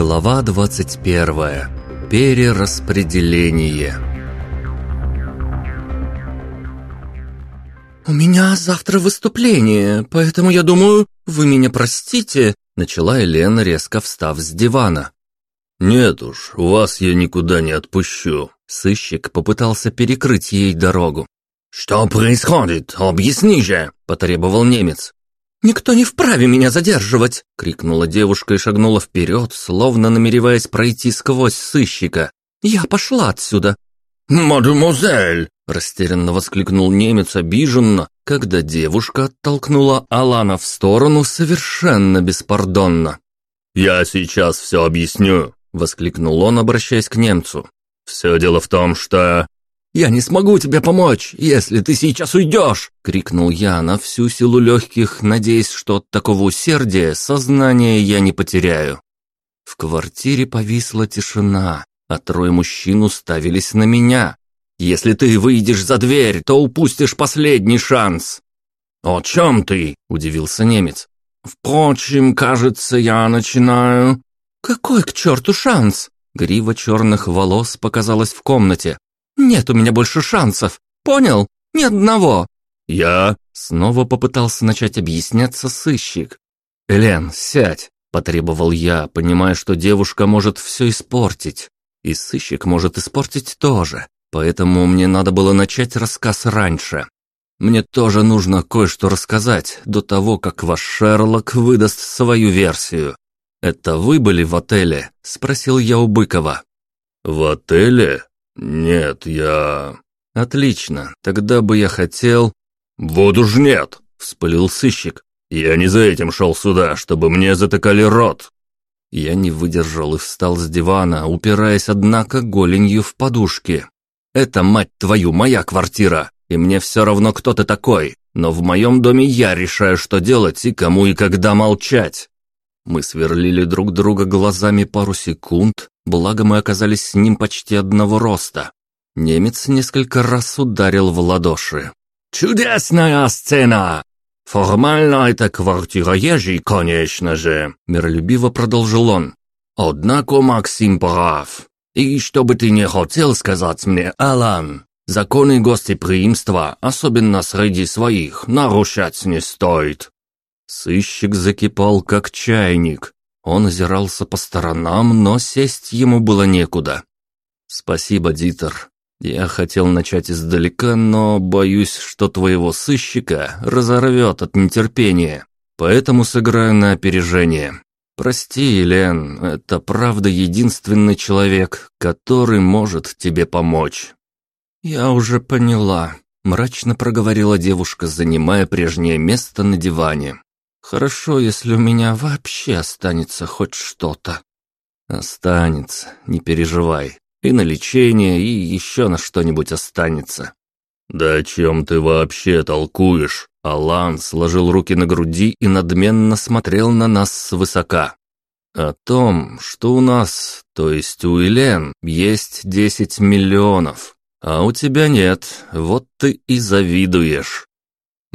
Глава 21. Перераспределение. «У меня завтра выступление, поэтому я думаю, вы меня простите», начала Елена, резко встав с дивана. «Нет уж, вас я никуда не отпущу». Сыщик попытался перекрыть ей дорогу. «Что происходит? Объясни же!» – потребовал немец. «Никто не вправе меня задерживать!» — крикнула девушка и шагнула вперед, словно намереваясь пройти сквозь сыщика. «Я пошла отсюда!» «Мадемуазель!» — растерянно воскликнул немец обиженно, когда девушка оттолкнула Алана в сторону совершенно беспардонно. «Я сейчас все объясню!» — воскликнул он, обращаясь к немцу. «Все дело в том, что «Я не смогу тебе помочь, если ты сейчас уйдешь!» — крикнул я на всю силу легких, надеясь, что от такого усердия сознание я не потеряю. В квартире повисла тишина, а трое мужчин уставились на меня. «Если ты выйдешь за дверь, то упустишь последний шанс!» «О чем ты?» — удивился немец. «Впрочем, кажется, я начинаю...» «Какой к черту шанс?» Грива черных волос показалась в комнате. Нет у меня больше шансов. Понял? Ни одного. Я снова попытался начать объясняться сыщик. Элен, сядь, потребовал я, понимая, что девушка может все испортить. И сыщик может испортить тоже. Поэтому мне надо было начать рассказ раньше. Мне тоже нужно кое-что рассказать до того, как ваш Шерлок выдаст свою версию. Это вы были в отеле? спросил я у Быкова. В отеле? «Нет, я...» «Отлично, тогда бы я хотел...» «Вот уж нет!» — вспылил сыщик. «Я не за этим шел сюда, чтобы мне затыкали рот!» Я не выдержал и встал с дивана, упираясь, однако, голенью в подушки. «Это, мать твою, моя квартира, и мне все равно, кто ты такой, но в моем доме я решаю, что делать и кому и когда молчать!» Мы сверлили друг друга глазами пару секунд, благо мы оказались с ним почти одного роста. Немец несколько раз ударил в ладоши. «Чудесная сцена! Формально это квартира ежей, конечно же», — миролюбиво продолжил он. «Однако Максим прав. И что бы ты не хотел сказать мне, Алан, законы гостеприимства, особенно среди своих, нарушать не стоит. Сыщик закипал, как чайник. Он озирался по сторонам, но сесть ему было некуда. «Спасибо, Дитер. Я хотел начать издалека, но боюсь, что твоего сыщика разорвет от нетерпения. Поэтому сыграю на опережение. Прости, Елен, это правда единственный человек, который может тебе помочь». «Я уже поняла», — мрачно проговорила девушка, занимая прежнее место на диване. Хорошо, если у меня вообще останется хоть что-то. Останется, не переживай. И на лечение, и еще на что-нибудь останется. Да о чем ты вообще толкуешь? Алан сложил руки на груди и надменно смотрел на нас свысока. О том, что у нас, то есть у Елен, есть десять миллионов, а у тебя нет, вот ты и завидуешь.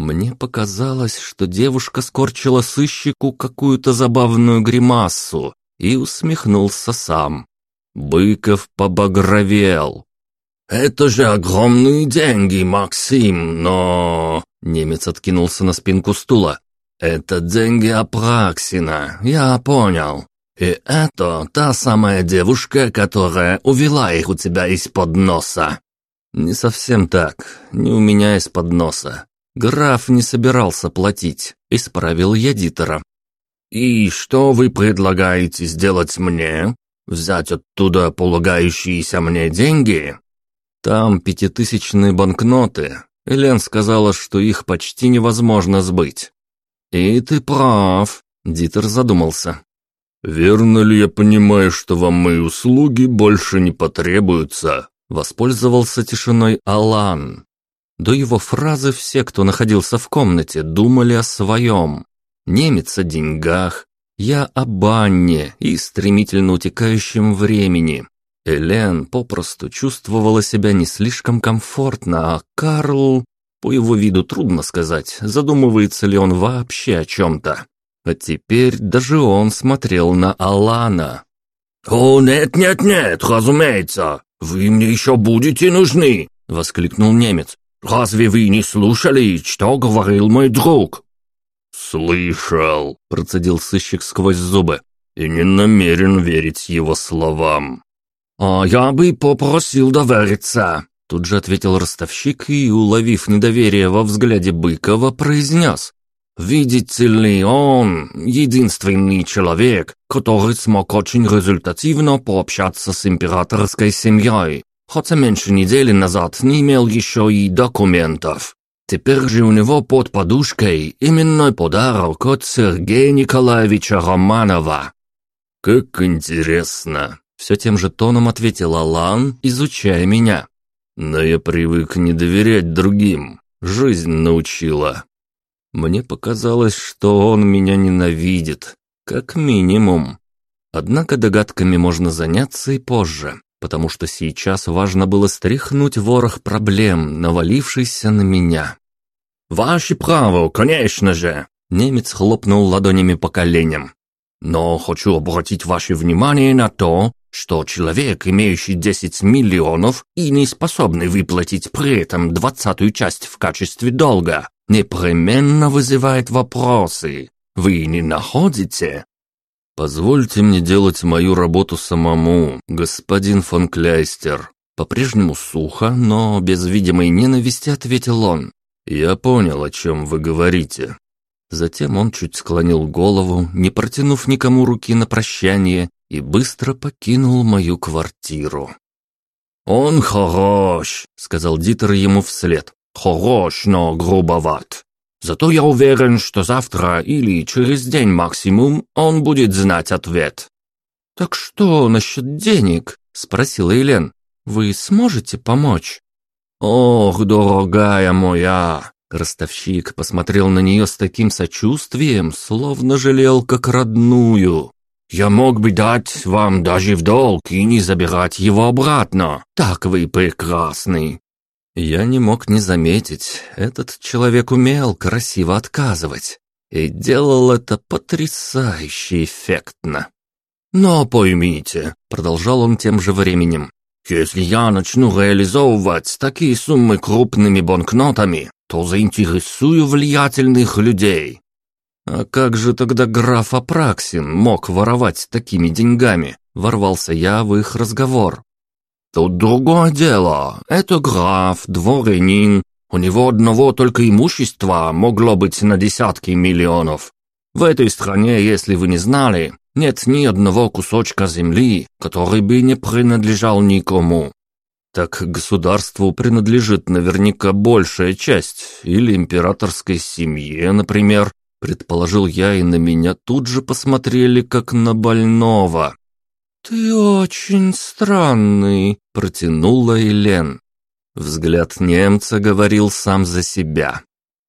Мне показалось, что девушка скорчила сыщику какую-то забавную гримасу и усмехнулся сам. Быков побагровел. «Это же огромные деньги, Максим, но...» Немец откинулся на спинку стула. «Это деньги Апраксина, я понял. И это та самая девушка, которая увела их у тебя из-под носа». «Не совсем так, не у меня из-под носа. Граф не собирался платить, исправил я Дитера. «И что вы предлагаете сделать мне? Взять оттуда полагающиеся мне деньги?» «Там пятитысячные банкноты. Элен сказала, что их почти невозможно сбыть». «И ты прав», — Дитер задумался. «Верно ли я понимаю, что вам мои услуги больше не потребуются?» Воспользовался тишиной Алан. До его фразы все, кто находился в комнате, думали о своем. Немец о деньгах, я о банне и стремительно утекающем времени. Элен попросту чувствовала себя не слишком комфортно, а Карл... По его виду трудно сказать, задумывается ли он вообще о чем-то. А теперь даже он смотрел на Алана. «О, нет-нет-нет, разумеется, вы мне еще будете нужны!» — воскликнул немец. «Разве вы не слушали, что говорил мой друг?» «Слышал», — процедил сыщик сквозь зубы, «и не намерен верить его словам». «А я бы попросил довериться», — тут же ответил ростовщик и, уловив недоверие во взгляде Быкова, произнес. «Видите ли, он единственный человек, который смог очень результативно пообщаться с императорской семьей, хотя меньше недели назад не имел еще и документов. Теперь же у него под подушкой именной подарок от Сергея Николаевича Романова». «Как интересно!» — все тем же тоном ответил Алан, изучая меня. «Но я привык не доверять другим. Жизнь научила». Мне показалось, что он меня ненавидит, как минимум. Однако догадками можно заняться и позже, потому что сейчас важно было стряхнуть ворох проблем, навалившийся на меня. «Ваше право, конечно же!» Немец хлопнул ладонями по коленям. «Но хочу обратить ваше внимание на то, что человек, имеющий 10 миллионов и не способный выплатить при этом двадцатую часть в качестве долга, непременно вызывает вопросы. Вы не находите?» «Позвольте мне делать мою работу самому, господин фон Кляйстер». По-прежнему сухо, но без видимой ненависти ответил он. «Я понял, о чем вы говорите». Затем он чуть склонил голову, не протянув никому руки на прощание, и быстро покинул мою квартиру. «Он хорош», — сказал Дитер ему вслед. «Хорош, но грубоват. Зато я уверен, что завтра или через день максимум он будет знать ответ». «Так что насчет денег?» — спросила Елен. «Вы сможете помочь?» «Ох, дорогая моя!» Ростовщик посмотрел на нее с таким сочувствием, словно жалел как родную. «Я мог бы дать вам даже в долг и не забирать его обратно. Так вы прекрасный!» Я не мог не заметить, этот человек умел красиво отказывать. И делал это потрясающе эффектно. «Но поймите», — продолжал он тем же временем, если я начну реализовывать такие суммы крупными банкнотами, то заинтересую влиятельных людей. А как же тогда граф Апраксин мог воровать такими деньгами? Ворвался я в их разговор. Тут другое дело. Это граф, дворянин. У него одного только имущества могло быть на десятки миллионов. В этой стране, если вы не знали, нет ни одного кусочка земли, который бы не принадлежал никому. Так государству принадлежит наверняка большая часть, или императорской семье, например, предположил я, и на меня тут же посмотрели как на больного. «Ты очень странный», — протянула Элен. Взгляд немца говорил сам за себя.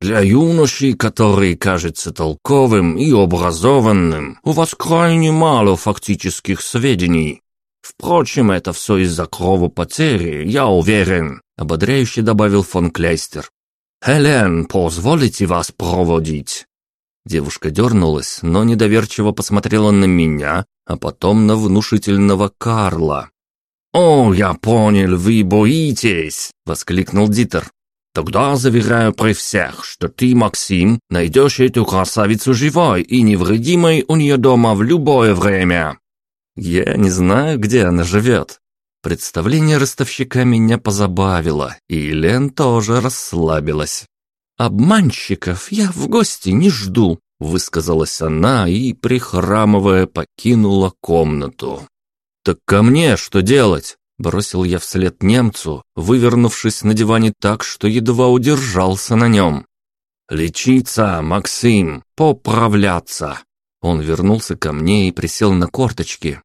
Для юноши, который кажется толковым и образованным, у вас крайне мало фактических сведений. Впрочем, это все из-за кровопотери, я уверен», — ободряюще добавил фон Клейстер. «Хелен, позволите вас проводить?» Девушка дернулась, но недоверчиво посмотрела на меня, а потом на внушительного Карла. «О, я понял, вы боитесь!» — воскликнул Дитер. Тогда заверяю при всех, что ты, Максим, найдешь эту красавицу живой и невредимой у нее дома в любое время. Я не знаю, где она живет. Представление ростовщика меня позабавило, и Лен тоже расслабилась. «Обманщиков я в гости не жду», — высказалась она и, прихрамывая, покинула комнату. «Так ко мне что делать?» Бросил я вслед немцу, вывернувшись на диване так, что едва удержался на нем. «Лечиться, Максим, поправляться!» Он вернулся ко мне и присел на корточки.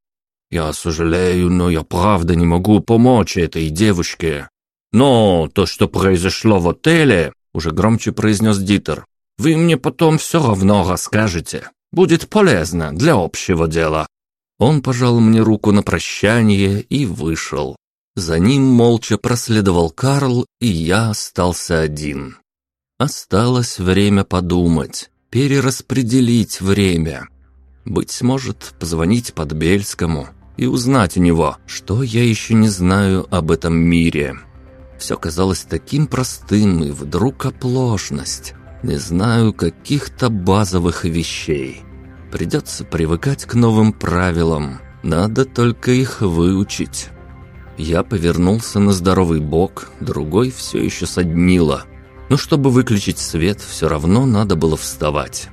«Я сожалею, но я правда не могу помочь этой девушке. Но то, что произошло в отеле, уже громче произнес Дитер, вы мне потом все равно расскажете. Будет полезно для общего дела». Он пожал мне руку на прощание и вышел. За ним молча проследовал Карл, и я остался один. Осталось время подумать, перераспределить время. Быть может, позвонить Подбельскому, и узнать у него, что я еще не знаю об этом мире. Все казалось таким простым, и вдруг оплошность. Не знаю каких-то базовых вещей. Придется привыкать к новым правилам. Надо только их выучить. Я повернулся на здоровый бок, другой все еще соднило. Но чтобы выключить свет, все равно надо было вставать.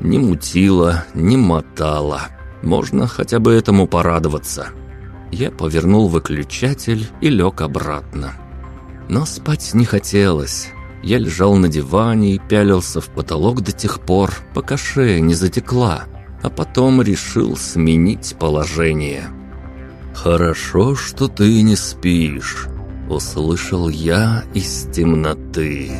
Не мутило, не мотало. Можно хотя бы этому порадоваться. Я повернул выключатель и лег обратно. Но спать не хотелось. Я лежал на диване и пялился в потолок до тех пор, пока шея не затекла, а потом решил сменить положение. «Хорошо, что ты не спишь», — услышал я из темноты.